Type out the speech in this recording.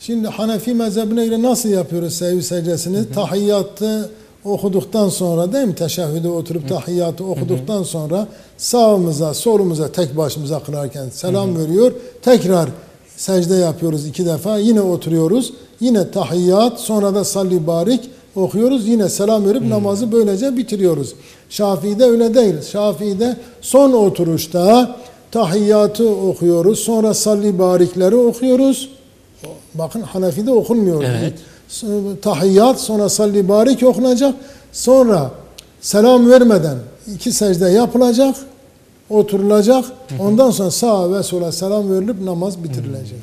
Şimdi Hanefi mezhebine göre nasıl yapıyoruz sehvi secdesini? Tahiyyatı okuduktan sonra değil mi? Teşehhüde oturup tahiyyatı okuduktan sonra sağımıza, solumuza, tek başımıza kılarken selam veriyor. Tekrar secde yapıyoruz iki defa. Yine oturuyoruz. Yine tahiyyat, sonra da salli barik okuyoruz. Yine selam verip namazı böylece bitiriyoruz. Şafii'de öyle değil. Şafii'de son oturuşta tahiyyatı okuyoruz. Sonra salli barikleri okuyoruz. Bakın Hanefi'de okunmuyor. Evet. Tahiyyat sonra salli barik okunacak. Sonra selam vermeden iki secde yapılacak. Oturulacak. Ondan sonra sağa ve sola selam verilip namaz bitirilecek.